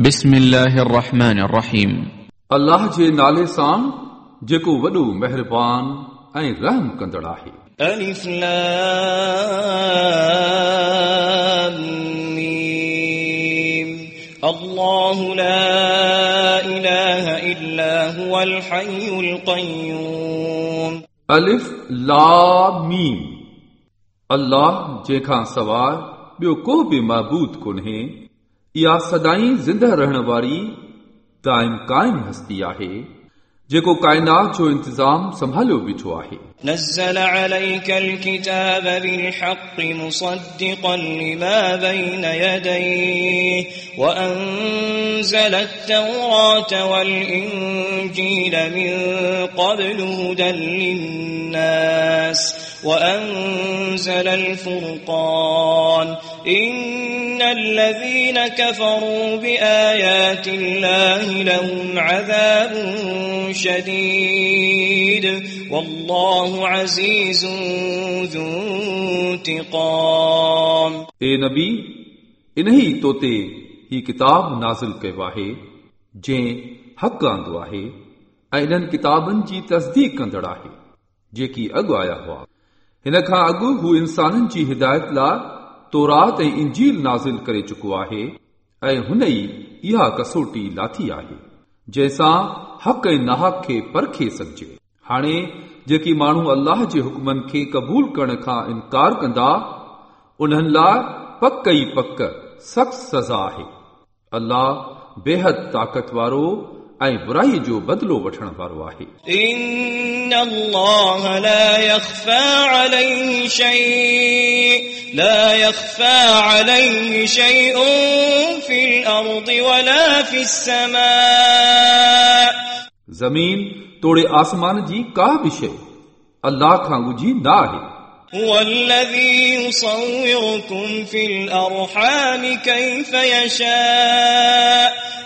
بسم الله الرحمن الرحيم अल्लाह जे नाले सां जेको वॾो महिरबान ऐं रहम कंदड़ आहे ألف لام ميم الله لا إله إلا هو الحي القيوم अलिफ ला मीम अल्लाह जंहिंखां सवाइ ॿियो को बि महबूद कोन्हे इहा सदाई ज़िंदह रहण वारी दाइम क़ाइम हस्ती आहे जेको काइनात जो इंतज़ाम संभालियो बीठो आहे نزل عليك الكتاب بالحق مصدقا لما بين يديه وأنزل التوراة والإنجيل من قبل هدى للناس وأنزل الفرقان إن الذين كفروا بآيات الله لهم عذاب شديد والله عزيز ذو انتقام ए नबी इन्ही तो ते ही किताब नाज़िल कयो आहे जंहिं हक़ आंदो आहे ऐं इन्हनि किताबनि जी तस्दीक कंदड़ आहे जेकी अॻु आया हुआ هن کان اڳ هو انسانن جي هدايت لاءِ تورات ۽ انجيل نازل ڪري چڪو آهي ۽ هن ئي اها ڪسوٽي لاٿي آهي جنهن سان حق ۽ ناهڪ کي پرکي سگهجي. هاڻي جيڪي ماڻهو الله جي حڪمن کي قبول ڪرڻ کان انڪار ڪندا انهن لاءِ پڪ ئي پڪ سخت سزا آهي. الله بيحد طاقت وارو ऐं बुराई जो बदिलो वठण वारो आहे إن الله لا يخفى عليه شيء لا يخفى عليه شيء في الأرض ولا في السماء ज़मीन तोड़े आसमान जी का बि शइ अल्लाह खां ॻुझी न आहे هو الذي يصوركم في الأرحام كيف يشاء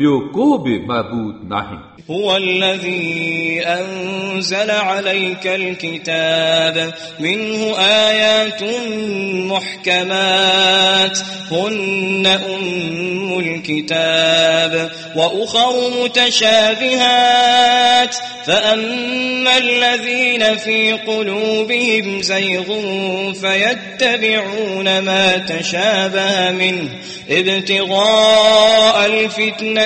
ॿियो को बि महबूद नाहे هو الذي أنزل عليك الكتاب منه آيات محكمات هن أم الكتاب وأخر متشابهات فأما الذين في قلوبهم زيغ فيتبعون ما تشابه منه ابتغاء الفتنة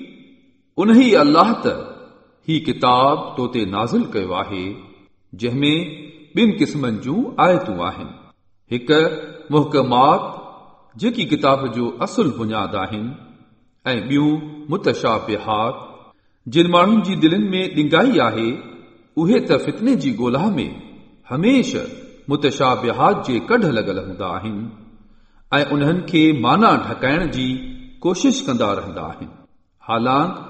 उन्ही अल्लाह त ही किताब तो ते नाज़िल कयो आहे जंहिंमें ॿिनि क़िस्मनि जूं आयतूं आहिनि हिकु मुहकमात जेकी किताब जो असुल बुनियाद आहिनि ऐं ॿियूं मुतशाबिहात जिन माण्हुनि जी दिलनि में ॾिंगाई आहे उहे त फितने जी ॻोल्हा में हमेशह मुतशाबिहात जे कढ लॻल हूंदा आहिनि ऐं उन्हनि खे माना ढकाइण जी कोशिश कंदा रहंदा आहिनि हालांकि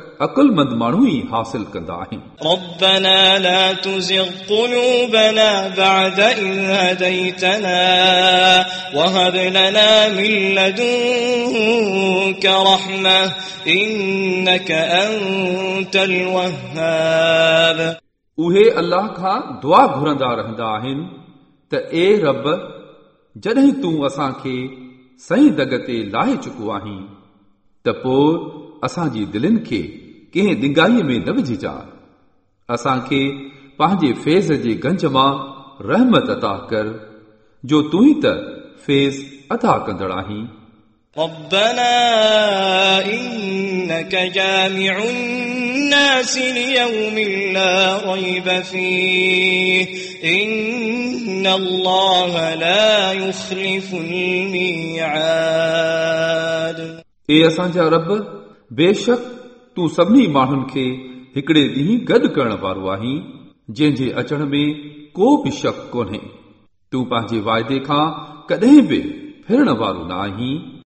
अकुलमंद माण्हू ई हासिल कंदा आहिनि ربنا لا تزغ قلوبنا بعد إذ هديتنا وهب لنا من لدنك رحمة إنك أنت الوهاب उहे अल्लाह खां दुआ घुरंदा रहंदा आहिनि त ए रब जॾहिं तूं असांखे सही दग ते लाहे चुको आहीं त पोइ असांजी दिलनि खे कंहिं ॾिंगाईअ में न विझिजांइ असांखे पंहिंजे फैज़ जे गंज मां रहमत अता कर जो तूं ई त फैज़ अता कंदड़ आहीं ربنا إنك جامع الناس ليوم لا ريب فيه إن الله لا يخلف الميعاد ए असांजा रब बेशक تون سڀني ماڻهن کي هڪڙي ڏينهن گڏ ڪرڻ وارو آهين جنهن جي اچڻ ۾ ڪو به شڪ ڪونهي. تون پنهنجي وائدي کان ڪڏهن به ڦرڻ وارو نه آهين